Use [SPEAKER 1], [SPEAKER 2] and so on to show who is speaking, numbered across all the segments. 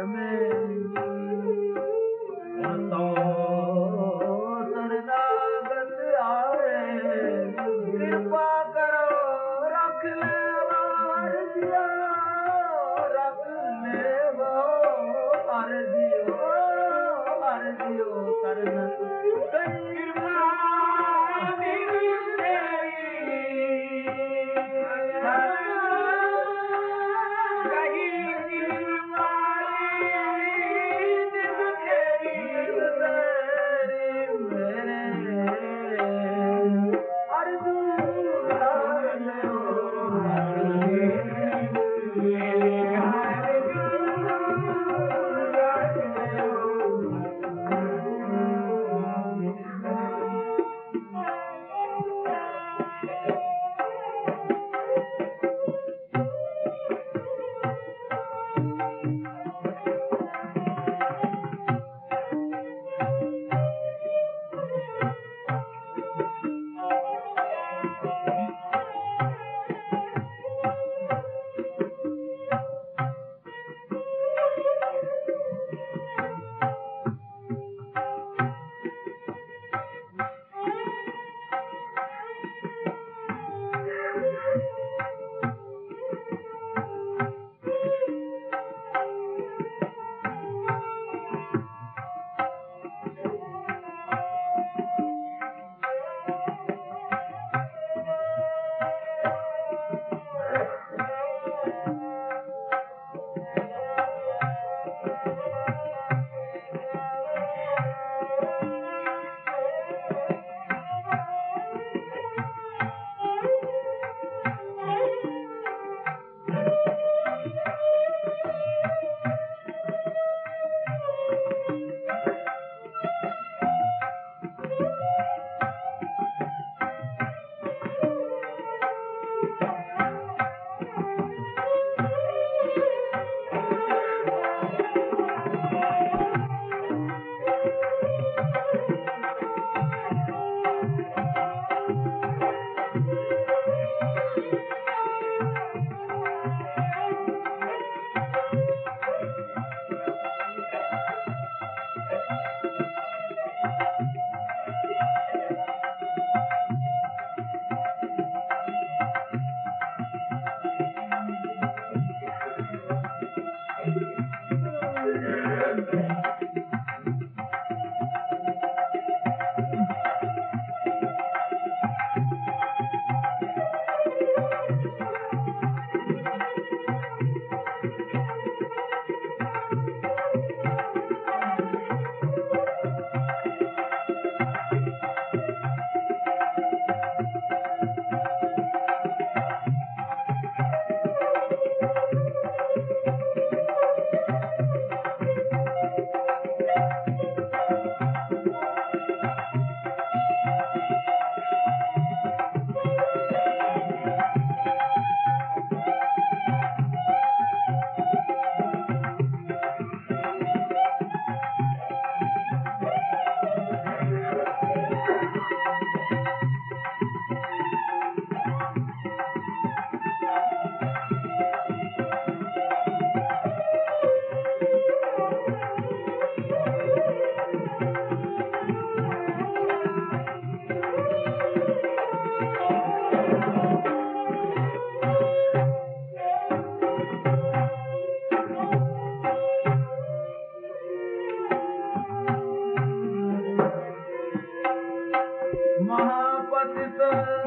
[SPEAKER 1] Amen. love.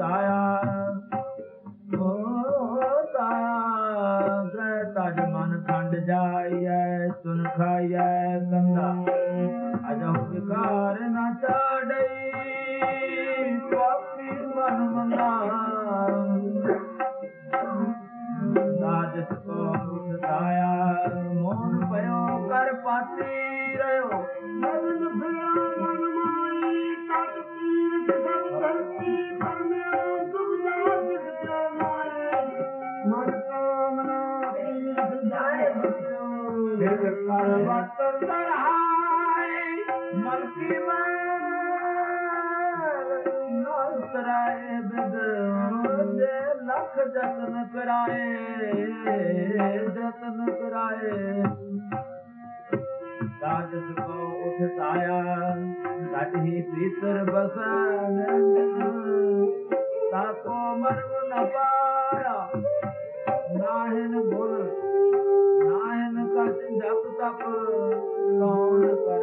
[SPEAKER 1] ताया लख जत कराए राजो उठाया बसनाया जब तब लोन कर